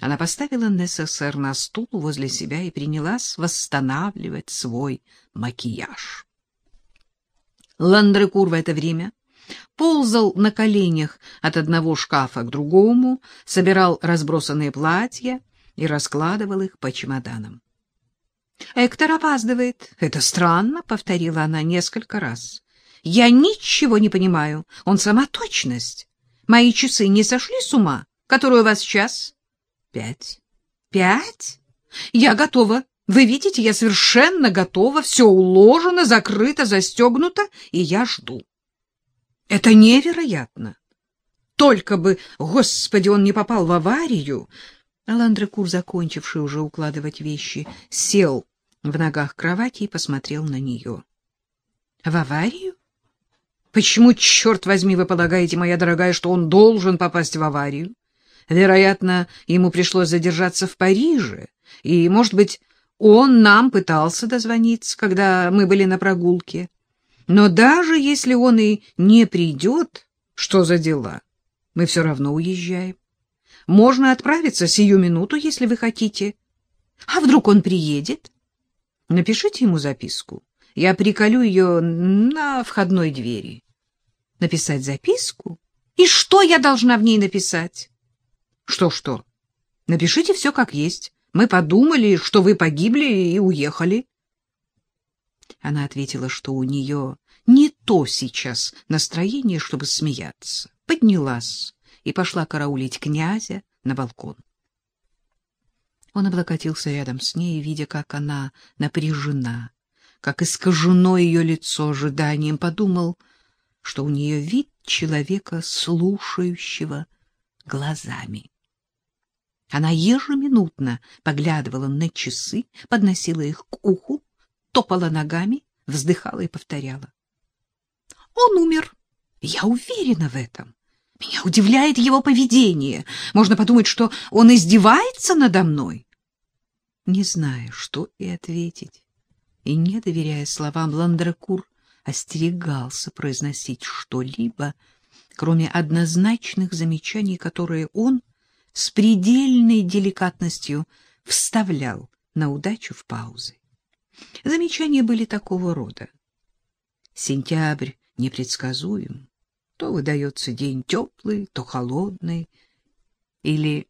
Она поставила НССР на стул возле себя и принялась восстанавливать свой макияж. Ландрекур в это время ползал на коленях от одного шкафа к другому, собирал разбросанные платья и раскладывал их по чемоданам. «Эктор опаздывает. Это странно», — повторила она несколько раз. «Я ничего не понимаю. Он сама точность. Мои часы не сошли с ума? Который у вас час?» «Пять». «Пять? Я готова. Вы видите, я совершенно готова. Все уложено, закрыто, застегнуто, и я жду». «Это невероятно. Только бы, господи, он не попал в аварию!» Аландра Кур, закончивший уже укладывать вещи, сел в ногах кровати и посмотрел на нее. — В аварию? Почему, черт возьми, вы полагаете, моя дорогая, что он должен попасть в аварию? Вероятно, ему пришлось задержаться в Париже, и, может быть, он нам пытался дозвониться, когда мы были на прогулке. Но даже если он и не придет, что за дела? Мы все равно уезжаем. Можно отправиться сию минуту, если вы хотите. А вдруг он приедет? Напишите ему записку. Я приколю ее на входной двери. Написать записку? И что я должна в ней написать? Что-что? Напишите все как есть. Мы подумали, что вы погибли и уехали. Она ответила, что у нее не то сейчас настроение, чтобы смеяться. Поднялась и пошла караулить князя на балкон. Он облокотился рядом с ней, видя, как она напряжена, как искажено ее лицо ожиданием, подумал, что у нее вид человека, слушающего глазами. Она ежеминутно поглядывала на часы, подносила их к уху, топала ногами, вздыхала и повторяла. «Он умер. Я уверена в этом. Меня удивляет его поведение. Можно подумать, что он издевается надо мной. Не зная, что и ответить, и не доверяя словам, Ландракур остерегался произносить что-либо, кроме однозначных замечаний, которые он с предельной деликатностью вставлял на удачу в паузы. Замечания были такого рода. Сентябрь непредсказуем то выдается день теплый, то холодный, или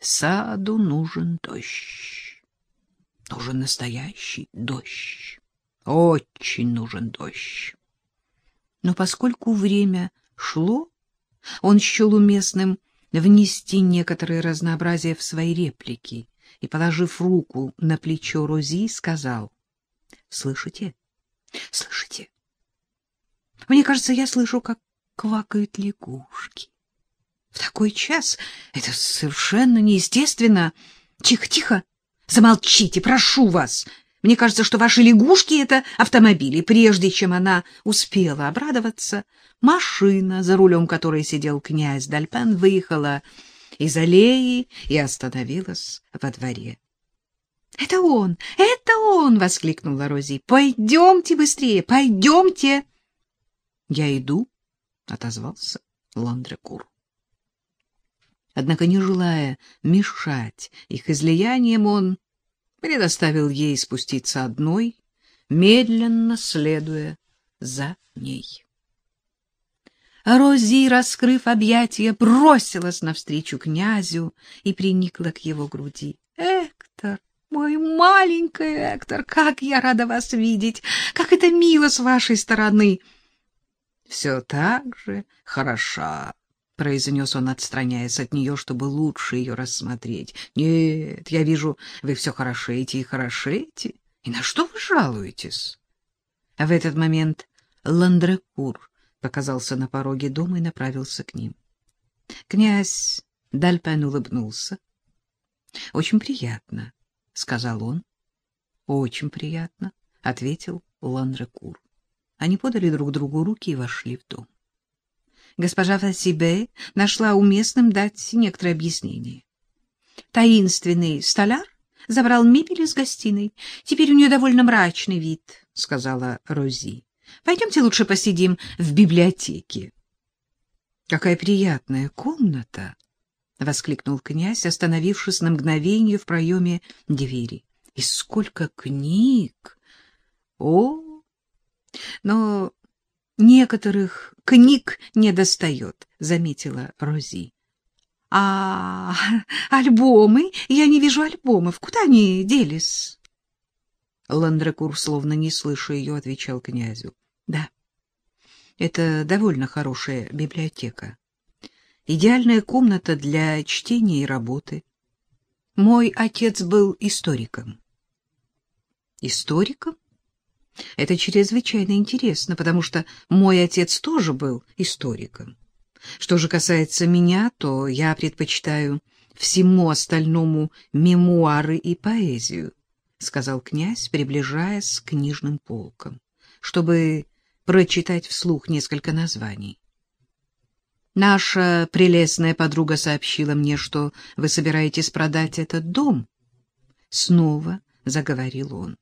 саду нужен дождь. Нужен настоящий дождь. Очень нужен дождь. Но поскольку время шло, он счел уместным внести некоторое разнообразие в свои реплики и, положив руку на плечо Рози, сказал, — Слышите? Слышите? Мне кажется, я слышу, как квакают лягушки. В такой час это совершенно неестественно. Тихо, тихо, замолчите, прошу вас. Мне кажется, что ваши лягушки — это автомобили. Прежде чем она успела обрадоваться, машина, за рулем которой сидел князь Дальпен, выехала из аллеи и остановилась во дворе. — Это он! Это он! — воскликнула Рози. — Пойдемте быстрее! Пойдемте! — Я иду, — отозвался Ландрекур. Однако, не желая мешать их излиянием, он предоставил ей спуститься одной, медленно следуя за ней. Рози, раскрыв объятия, бросилась навстречу князю и приникла к его груди. — Эктор, мой маленький Эктор, как я рада вас видеть! Как это мило с вашей стороны! — все так же хороша, — произнес он, отстраняясь от нее, чтобы лучше ее рассмотреть. — Нет, я вижу, вы все хорошеете и хорошеете. И на что вы жалуетесь? А в этот момент Ландрекур показался на пороге дома и направился к ним. Князь Дальпен улыбнулся. — Очень приятно, — сказал он. — Очень приятно, — ответил Ландрекур. Они подали друг другу руки и вошли в дом. Госпожа Фасибе нашла уместным дать некоторое объяснение. Таинственный столяр забрал мебель из гостиной. Теперь у нее довольно мрачный вид, — сказала Рози. — Пойдемте лучше посидим в библиотеке. — Какая приятная комната, — воскликнул князь, остановившись на мгновение в проеме двери. — И сколько книг! О! Но некоторых книг не достает, — заметила Рози. — А альбомы? Я не вижу альбомов. Куда они делись? Ландрекур, словно не слыша ее, отвечал князю. — Да, это довольно хорошая библиотека. Идеальная комната для чтения и работы. Мой отец был историком. Историком? Это чрезвычайно интересно, потому что мой отец тоже был историком. Что же касается меня, то я предпочитаю всему остальному мемуары и поэзию, — сказал князь, приближаясь к книжным полкам, чтобы прочитать вслух несколько названий. Наша прелестная подруга сообщила мне, что вы собираетесь продать этот дом. Снова заговорил он.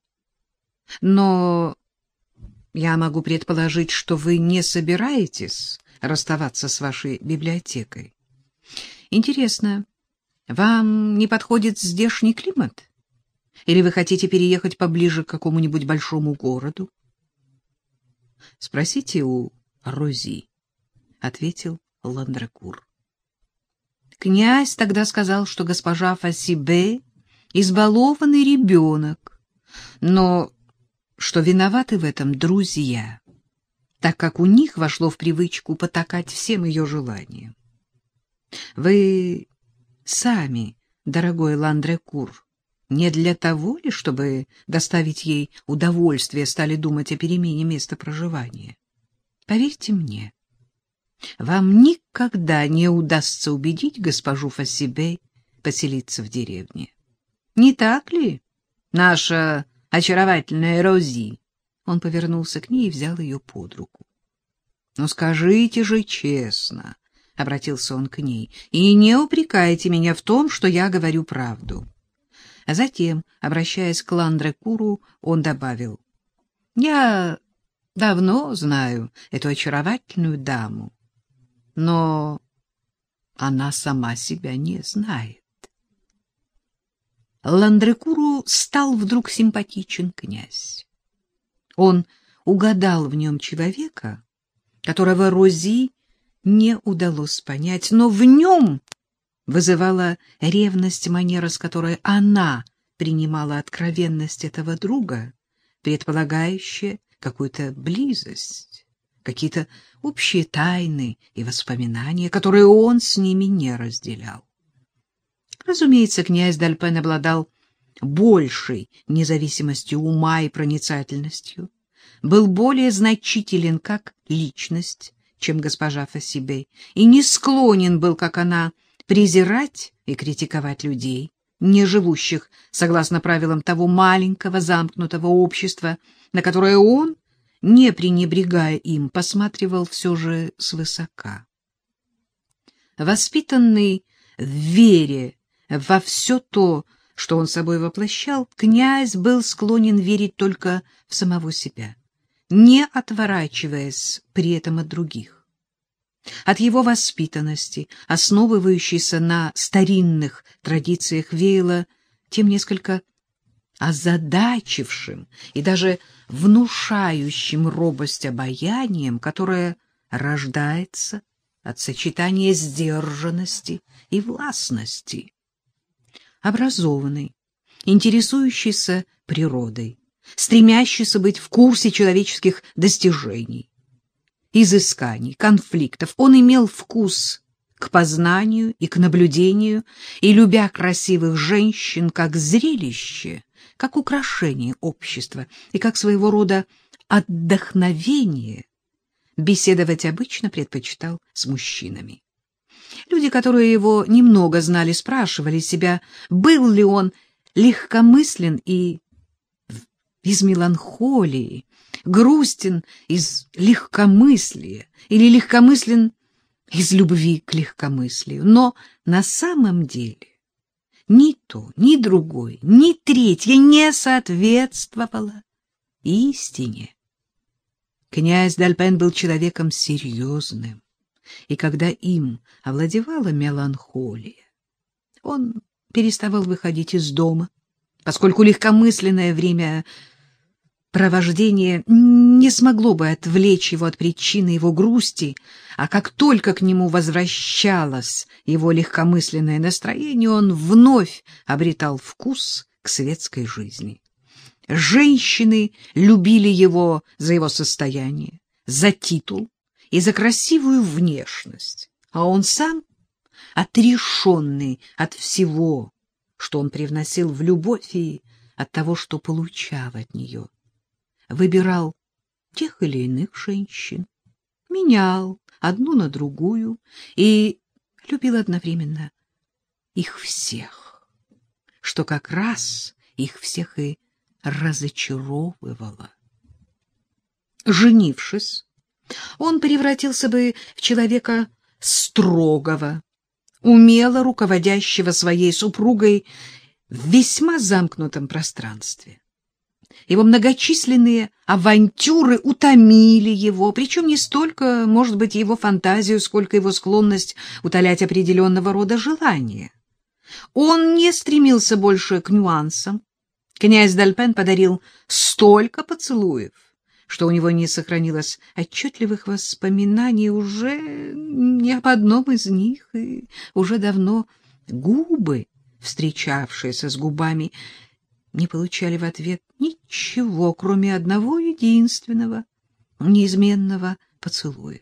Но я могу предположить, что вы не собираетесь расставаться с вашей библиотекой. Интересно, вам не подходит здешний климат? Или вы хотите переехать поближе к какому-нибудь большому городу? Спросите у Рози, — ответил Ландракур. Князь тогда сказал, что госпожа Фасибе — избалованный ребенок, но что виноваты в этом друзья, так как у них вошло в привычку потакать всем ее желаниям. Вы сами, дорогой Ландрекур, не для того ли, чтобы доставить ей удовольствие, стали думать о перемене места проживания? Поверьте мне, вам никогда не удастся убедить госпожу Фасибей поселиться в деревне. Не так ли, наша очаровательная Рози? Он повернулся к ней и взял ее под руку. — Ну, скажите же честно, — обратился он к ней, — и не упрекайте меня в том, что я говорю правду. А затем, обращаясь к Ландре-Куру, он добавил, — Я давно знаю эту очаровательную даму но она сама себя не знает. Ландрекуру стал вдруг симпатичен князь. Он угадал в нем человека, которого Рози не удалось понять, но в нем вызывала ревность манера, с которой она принимала откровенность этого друга, предполагающая какую-то близость какие-то общие тайны и воспоминания, которые он с ними не разделял. Разумеется, князь Дальпен обладал большей независимостью ума и проницательностью, был более значителен как личность, чем госпожа Фасибей, и не склонен был, как она, презирать и критиковать людей, не живущих согласно правилам того маленького замкнутого общества, на которое он не пренебрегая им, посматривал все же свысока. Воспитанный в вере во все то, что он собой воплощал, князь был склонен верить только в самого себя, не отворачиваясь при этом от других. От его воспитанности, основывающейся на старинных традициях, веяло тем несколько озадачившим и даже внушающим робость обаянием, которое рождается от сочетания сдержанности и властности. Образованный, интересующийся природой, стремящийся быть в курсе человеческих достижений, изысканий, конфликтов, он имел вкус к познанию и к наблюдению, и, любя красивых женщин как зрелище, как украшение общества и как своего рода отдохновение, беседовать обычно предпочитал с мужчинами. Люди, которые его немного знали, спрашивали себя, был ли он легкомыслен и из меланхолии, грустен из легкомыслия или легкомыслен из любви к легкомыслию. Но на самом деле ни то, ни другой, ни третье не соответствовало истине. Князь Дальпен был человеком серьезным, и когда им овладевала меланхолия, Он переставал выходить из дома, поскольку легкомысленное время провождение не смогло бы отвлечь его от причины его грусти, а как только к нему возвращалось его легкомысленное настроение, он вновь обретал вкус к светской жизни. Женщины любили его за его состояние, за титул и за красивую внешность, а он сам, отрешенный от всего, что он привносил в любовь и от того, что получал от нее, выбирал тех или иных женщин, менял одну на другую и любил одновременно их всех, что как раз их всех и разочаровывало. Женившись, он превратился бы в человека строгого, умело руководящего своей супругой в весьма замкнутом пространстве. Его многочисленные авантюры утомили его, причем не столько, может быть, его фантазию, сколько его склонность утолять определенного рода желания. Он не стремился больше к нюансам. Князь Дальпен подарил столько поцелуев, что у него не сохранилось отчетливых воспоминаний уже ни об одном из них, и уже давно губы, встречавшиеся с губами, не получали в ответ ничего, кроме одного единственного, неизменного поцелуя.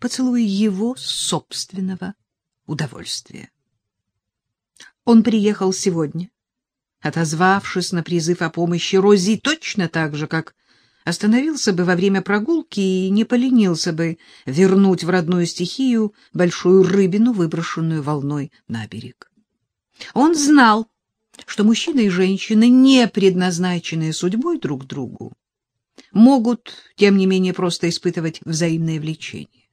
Поцелуя его собственного удовольствия. Он приехал сегодня, отозвавшись на призыв о помощи Рози точно так же, как остановился бы во время прогулки и не поленился бы вернуть в родную стихию большую рыбину, выброшенную волной на берег. Он знал, что мужчина и женщина, не предназначенные судьбой друг другу, могут, тем не менее, просто испытывать взаимное влечение.